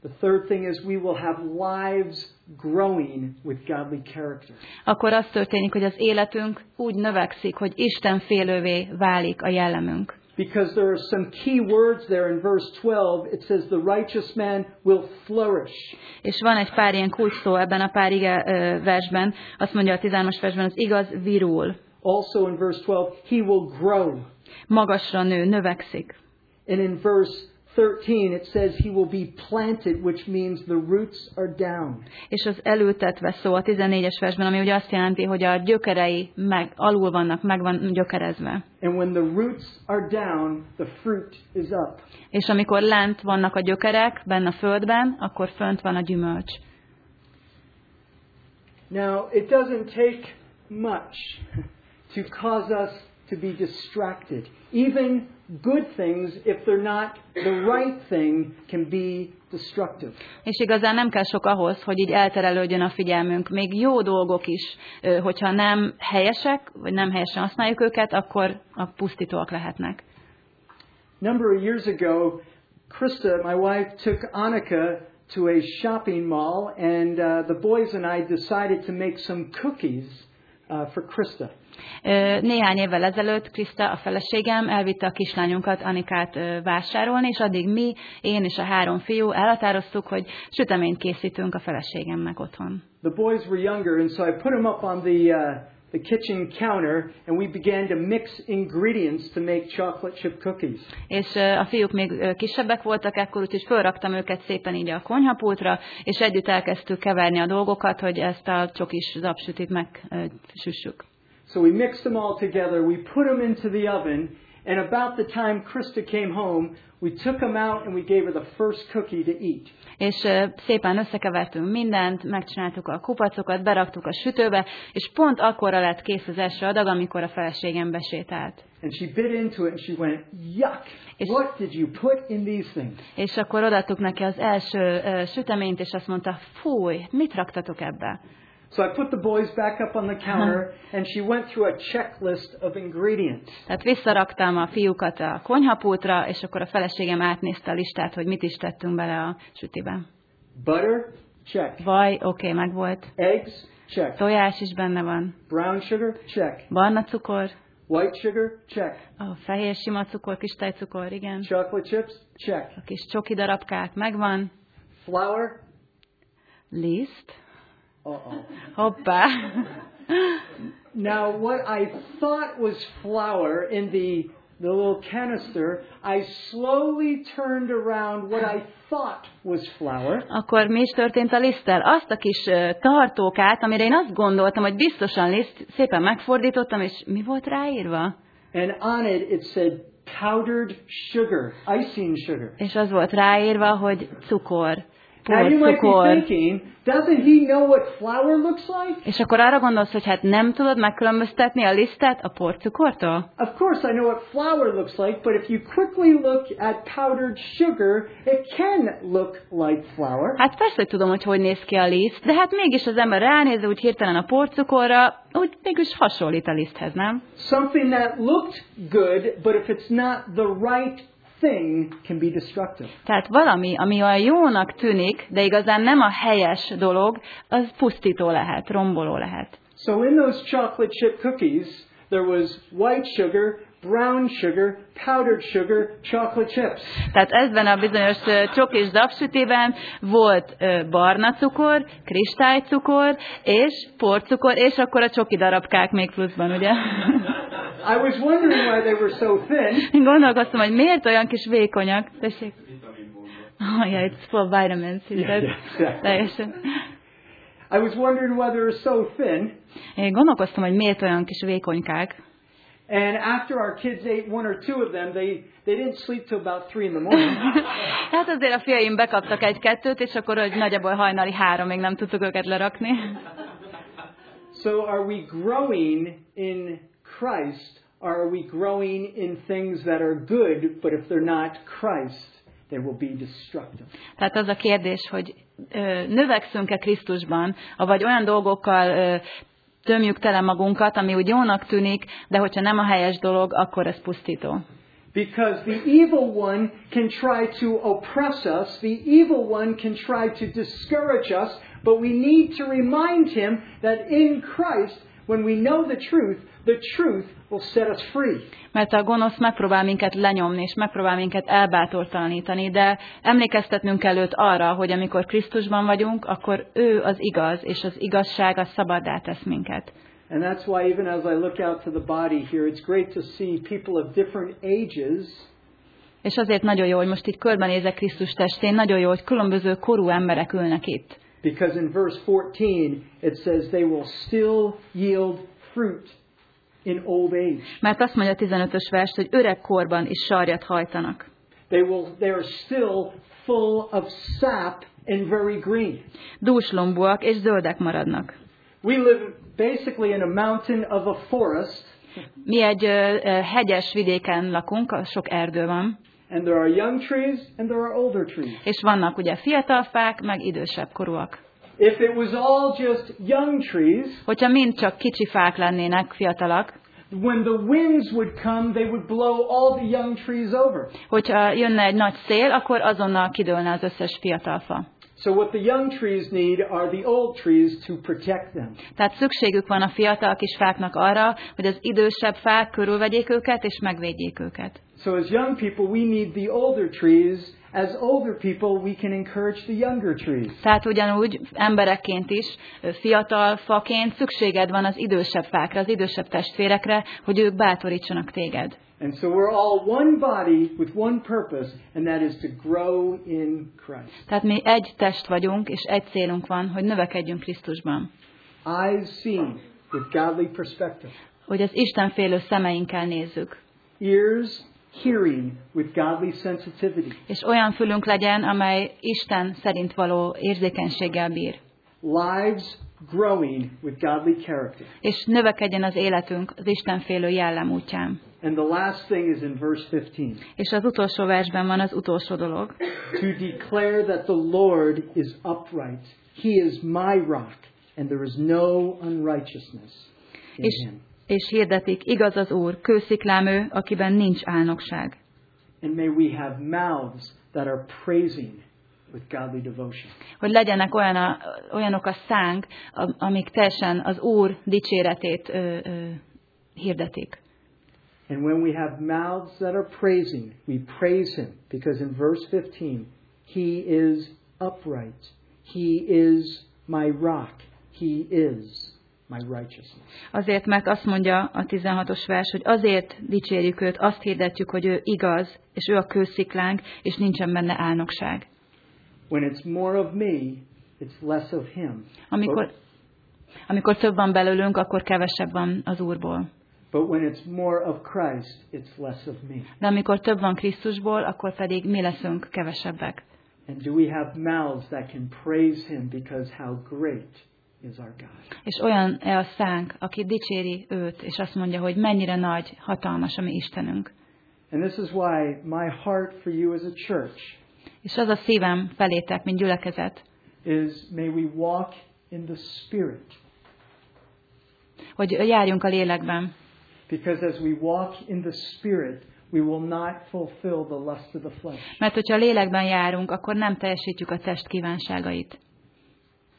the third thing is we will have lives growing with godly character. akkor az történik, hogy az életünk úgy növekszik, hogy Isten félővé válik a jellemünk. Because there are some key words there in verse 12. It says, The righteous man will flourish. És van egy pár ilyen kulcs szó ebben a pár ige ö, versben, azt mondja a 13-as versben, az igaz virul, Also in verse 12, he will grow. magasra nő, növekszik. And in verse 13, it says, He will be planted, which means the roots are down. És az elültetve szó a 14-es versben, ami ugye azt jelenti, hogy a gyökerei meg, alul vannak, meg van gyökerezve. And when the roots are down, the fruit is up. És amikor lent vannak a gyökerek, benne a földben, akkor fönt van a gyümölcs. Now, it doesn't take much to cause us to be distracted. Even good things, if they're not the right thing, can be destructive. És igazán nem kell sok ahhoz, hogy így elterelődjön a figyelmünk. Még jó dolgok is, hogyha nem helyesek, vagy nem helyesen használjuk őket, akkor a pusztítóak lehetnek. number of years ago, Krista, my wife, took Annika to a shopping mall, and uh, the boys and I decided to make some cookies uh, for Krista. Néhány évvel ezelőtt Krista, a feleségem, elvitte a kislányunkat, Anikát vásárolni, és addig mi, én és a három fiú elhatároztuk, hogy süteményt készítünk a feleségemnek otthon. The boys were younger, and so I put them up on the, uh, the kitchen counter, and we began to mix ingredients to make chocolate chip cookies. És a fiúk még kisebbek voltak ekkor, úgyhogy fölraktam őket szépen így a konyhapultra, és együtt elkezdtük keverni a dolgokat, hogy ezt a csokis zapsütit megsüssük. So we mixed them all together, we put them into the oven, and about the time Krista came home, we took them out and we gave her the first cookie to eat. És szépen összekevertünk mindent, megcsináltuk a kupacokat, beraktuk a sütőbe, és pont akkorra lett kész az első adag, amikor a feleségem besétált. And she bit into it and she went, Yuck! Is- What did you put in these things? És akkor odaadtuk neki az első ö, süteményt, és azt mondta, fúj, mit raktatok ebbe? So I put the boys back up on the counter and she went through a checklist of ingredients. Tehát visszaraktam a fiúkat a konyhapultra, és akkor a feleségem átnézte a listát, hogy mit is tettünk bele a sütibe. Butter, check. Vaj, oké, okay, megvolt. Eggs, check. Tojás is benne van. Brown sugar, check. Barna cukor, White sugar, check. a fehér sima cukor, kristálycukor, igen. Chocolate chips, check. A kis csoki darabkák megvan. Flour, Liszt. Uh-oh. Hoppá. Now, what I thought was flour in the, the little canister, I slowly turned around what I thought was flour. Akkor mi is történt a liszttel? Azt a kis tartókát, amire én azt gondoltam, hogy biztosan liszt, szépen megfordítottam, és mi volt ráírva? And on it, it said powdered sugar, icing sugar. És az volt ráírva, hogy cukor. Now, you might be thinking, doesn't he know what flour looks like? És akkor arra gondolsz, hogy hát nem tudod megkülönböztetni a lisztet a porcukortól? Of course, I know what flour looks like, but if you quickly look at powdered sugar, it can look like flour. Hát persze, hogy tudom, hogy hogy néz ki a liszt, de hát mégis az ember ránéz úgy hirtelen a porcukorra, úgy mégis hasonlít a liszthez, nem? Something that looked good, but if it's not the right thing, can be destructive. Tehát valami, ami olyan jónak tűnik, de igazán nem a helyes dolog, az pusztító lehet, romboló lehet. So in those chocolate chip cookies, there was white sugar, brown sugar, powdered sugar, chocolate chips. Tehát ezben a bizonyos csokis zapsütében volt barna cukor, kristálycukor és porcukor, és akkor a csoki darabkák még pluszban, ugye? I was wondering why they were so thin. Én gondolkoztam, hogy miért olyan kis vékonyak. Tessék. Oh, yeah, it's full of vitamins. He Yeah, yeah, exactly. Teljesen. I was wondering why they were so thin. Én gondolkoztam, hogy miért olyan kis vékonykák. And after our kids ate one or two of them, they, they didn't sleep till about three in the morning. Hát azért a fiaim bekaptak egy-kettőt, és akkor hogy nagyjából hajnali három, még nem tudtuk őket lerakni. So are we growing in Christ are we growing in things that are good, but if they're not Christ, they will be destructive? Tehát az a kérdés, hogy ö, növekszünk-e Krisztusban, vagy olyan dolgokkal ö, tömjük tele magunkat, ami úgy jónak tűnik, de hogyha nem a helyes dolog, akkor ez pusztító. Because the evil one can try to oppress us, the evil one can try to discourage us, but we need to remind him that in Christ, when we know the truth, the truth will set us free. Mert a gonosz megpróbál minket lenyomni, és megpróbál minket elbátortalanítani, de emlékeztetnünk kell őt arra, hogy amikor Krisztusban vagyunk, akkor ő az igaz, és az igazság az szabaddá tesz minket. And that's why, even as I look out to the body here, it's great to see people of different ages És azért nagyon jó, hogy most itt körbenézek Krisztus testén, nagyon jó, hogy különböző korú emberek ülnek itt. Because in verse 14, it says they will still yield fruit in old age. Mert azt mondja a 15-ös vers, hogy öreg korban is sarjat hajtanak. They will they are still full of sap and very green. Dúslombúak és zöldek maradnak. We live basically in a mountain of a forest, Mi egy ö, hegyes vidéken lakunk, sok erdő van, and there are young trees and there are older trees. és vannak ugye fiatal fák, meg idősebb korúak. If it was all just young trees, Hogyha mind csak kicsi fák lennének, fiatalak, when the winds would come, they would blow all the young trees over. hogyha jönne egy nagy szél, akkor azonnal kidőlne az összes fiatal fa. So what the young trees need are the old trees to protect them. Tehát szükségük van a fiatal kis fáknak arra, hogy az idősebb fák körülvegyék őket és megvédjék őket. So as young people, we need the older trees. As older people, we can encourage the younger trees. Tehát ugyanúgy emberekként is, fiatal faként szükséged van az idősebb fákra, az idősebb testvérekre, hogy ők bátorítsanak téged. And so we're all one body with one purpose, and that is to grow in Christ. Tehát mi egy test vagyunk, és egy célunk van, hogy növekedjünk Krisztusban. Eyes seen with godly perspective. Hogy az Isten félő szemeinkkel nézzük. Ears hearing with godly sensitivity. És olyan fülünk legyen, amely Isten szerint való érzékenységgel bír. Lives growing with godly character. És növekedjen az életünk az Isten félő jellem útján. And the last thing is in verse 15 És az utolsó versben van az utolsó dolog. to declare that the Lord is upright. He is my rock, and there is no unrighteousness in És, him. És hirdetik, igaz az Úr, kősziklám ő, akiben nincs álnokság. And may we have mouths that are praising with godly devotion. Hogy legyenek olyan a, olyanok a szánk, amik teljesen az Úr dicséretét ö, ö, hirdetik. And when we have mouths that are praising, we praise him because in verse 15, he is upright. He is my rock. He is. Azért, mert azt mondja a 16-os vers, hogy azért dicsérjük őt, azt hirdetjük, hogy ő igaz, és ő a kősziklánk, és nincsen benne álnokság. When it's more of me, it's less of him. Amikor, amikor több van belőlünk, akkor kevesebb van az Úrból. But when it's more of Christ, it's less of me. De amikor több van Krisztusból, akkor pedig mi leszünk kevesebbek. And do we have mouths that can praise him because how great? És olyan e a szánk, aki dicséri őt, és azt mondja, hogy mennyire nagy, hatalmas a mi Istenünk. And this is why my heart for you as a church És az a szívem felétek, mint gyülekezet, is may we walk in the Spirit. hogy járjunk a lélekben. Because as we walk in the Spirit, we will not fulfill the lust of the flesh. Mert hogyha a lélekben járunk, akkor nem teljesítjük a test kívánságait.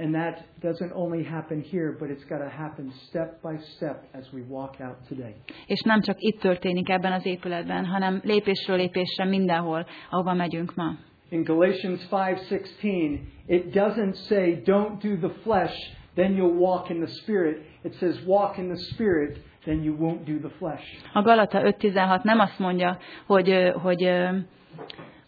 And that doesn't only happen here, but it's got to happen step by step as we walk out today. És nem csak itt történik ebben az épületben, hanem lépésről lépésre mindenhol, ahova megyünk ma. In Galatians 5:16, it doesn't say don't do the flesh, then you'll walk in the spirit. It says walk in the spirit, then you won't do the flesh. A Galata 5.16 nem azt mondja, hogy, hogy,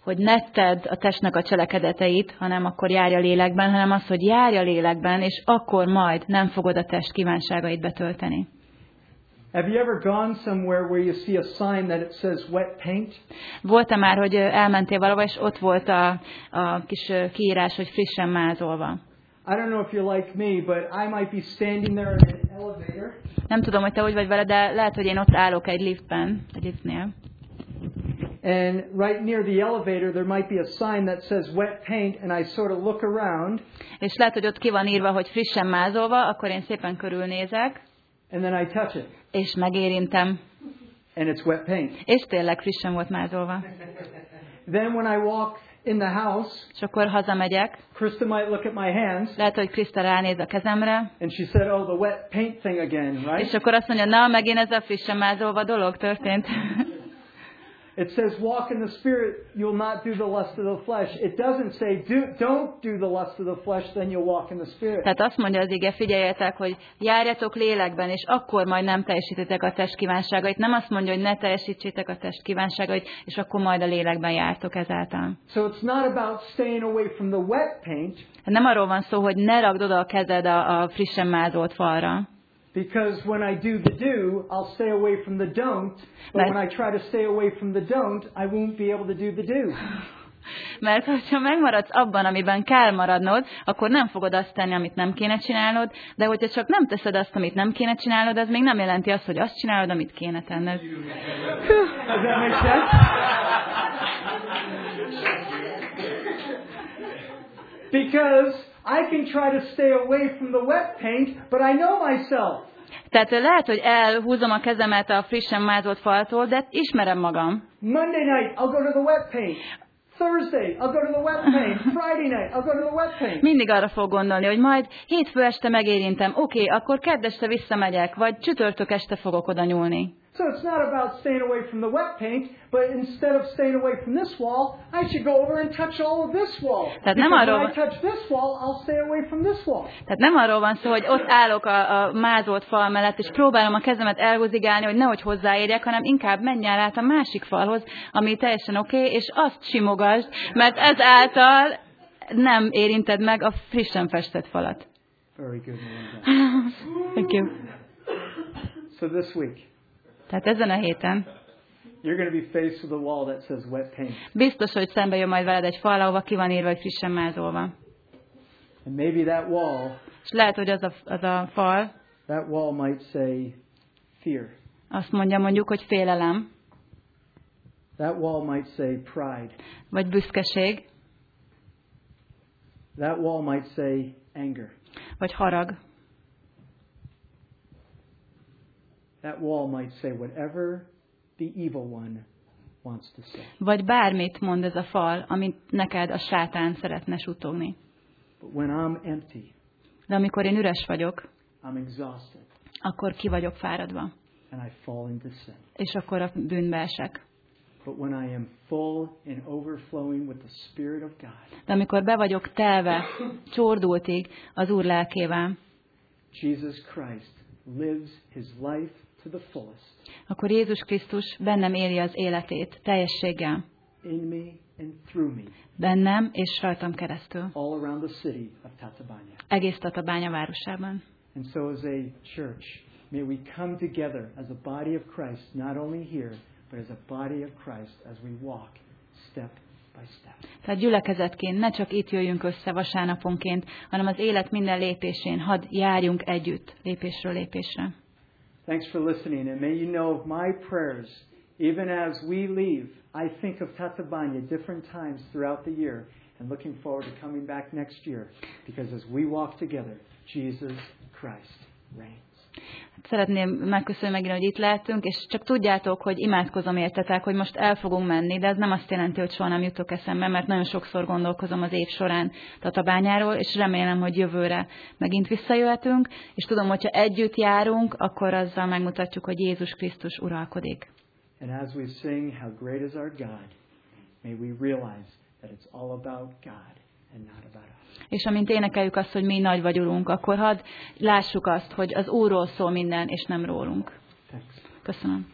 hogy ne tedd a testnek a cselekedeteit, hanem akkor járj a lélekben, hanem az, hogy járj a lélekben, és akkor majd nem fogod a test kívánságait betölteni. Have you ever gone somewhere where you see a sign that it says wet paint? Volt-e már, hogy elmentél valahova, és ott volt a, a kis kiírás, hogy frissen mázolva? I don't know if you're like me, but I might be standing there and, elevator, Nem tudom, hogy te hogy vagy vele, de lehet, hogy én ott állok egy liftben, egy liftnél. And right near the elevator there might be a sign that says wet paint, and I sort of look around, És lehet, hogy ott ki van írva, hogy frissen mázolva, akkor én szépen körülnézek, and then I touch it, és megérintem. and it's wet paint. És tényleg frissen volt mázolva. Then when I walk in the house, És akkor hazamegyek, Krista might look at my hands, lehet, hogy Kriszta ránéz a kezemre, and she said, "Oh, the wet paint thing again, és right?" akkor azt mondja, na, megint ez a frissen mázolva dolog történt. It says, "Walk in the Spirit; you'll not do the lust of the flesh." It doesn't say, do, "Don't do the lust of the flesh; then you'll walk in the Spirit." Tehát azt mondja az ige, figyeljetek, hogy járjatok lélekben, és akkor majd nem teljesítitek a test kívánságait. Nem azt mondja, hogy ne teljesítsétek a test kívánságait, és akkor majd a lélekben jártok ezáltal. So it's not about staying away from the wet paint, Nem arról van szó, hogy ne ragd oda a kezed a, a frissen mázolt falra. Because when I do the do, I'll stay away from the don't. But when I try to stay away from the don't, I won't be able to do the do. Mert hogyha megmaradsz abban, amiben kell maradnod, akkor nem fogod azt tenni, amit nem kéne csinálnod, de hogyha csak nem teszed azt, amit nem kéne csinálnod, az még nem jelenti azt, hogy azt csinálod, amit kéne tenned. Does that make sense? because I can try to stay away from the wet paint, but I know myself. Tehát lehet, hogy elhúzom a kezemet a frissen mázolt faltól, de ismerem magam. Monday night, I'll go to the wet paint. Thursday, I'll go to the wet paint. Friday night, I'll go to the wet paint. Mindig arra fog gondolni, hogy majd hétfő este megérintem, oké, okay, akkor kedd este visszamegyek, vagy csütörtök este fogok oda nyúlni. So it's not about staying away from the wet paint, but instead of staying away from this wall, I should go over and touch all of this wall. Tehát nem arról- I touch this wall, I'll stay away from this wall. Tehát nem arról van szó, hogy ott állok a, a mázolt fal mellett, és próbálom a kezemet elhúzigálni, hogy nehogy hozzáérjek, hanem inkább menjél át a másik falhoz, ami teljesen oké, okay, és azt simogasd, mert ezáltal nem érinted meg a frissen festett falat. Very good. Thank you. so this week, Tehát ezen a héten you're going to be faced with a wall that says wet paint. biztos, hogy szembe jön majd veled egy fal, ahova ki van írva, hogy frissen mázolva. And maybe that wall, És lehet, hogy az a, az a fal that wall might say fear. azt mondja mondjuk, hogy félelem, That wall might say pride. vagy büszkeség, That wall might say anger. vagy harag. That wall might say whatever the evil one wants to say. Vagy bármit mond ez a fal, amit neked a sátán szeretne sutogni. But when I'm empty, De amikor én üres vagyok, I'm exhausted, akkor ki vagyok fáradva, and I fall into sin. és akkor a bűnbe esek. But when I am full and overflowing with the Spirit of God, De amikor be vagyok telve, csordultig az Úr lelkével, Jesus Christ lives his life to the fullest akkor Jézus Krisztus bennem éli az életét teljességgel. in me and through me, Bennem és rajtam keresztül. all around the city of Tatabánya. Egész Tatabánya városában. And so, as a church, may we come together as a body of Christ, not only here, but as a body of Christ as we walk step. Tehát gyülekezetként ne csak itt jöjjünk össze vasárnaponként, hanem az élet minden lépésén hadd járjunk együtt, lépésről lépésre. Thanks for listening, and may you know my prayers, even as we leave. I think of Tatabanya different times throughout the year, and looking forward to coming back next year, because as we walk together, Jesus Christ reigns. Szeretném megköszönni megint, hogy itt lehetünk, és csak tudjátok, hogy imádkozom értetek, hogy most el fogunk menni, de ez nem azt jelenti, hogy soha nem jutok eszembe, mert nagyon sokszor gondolkozom az év során Tatabányáról, és remélem, hogy jövőre megint visszajöhetünk, és tudom, hogyha együtt járunk, akkor azzal megmutatjuk, hogy Jézus Krisztus uralkodik. And as we sing, How Great is Our God, may we realize that it's all about God És amint énekeljük azt, hogy mi nagy vagy urunk, akkor hadd lássuk azt, hogy az Úrról szól minden, és nem rólunk. Köszönöm.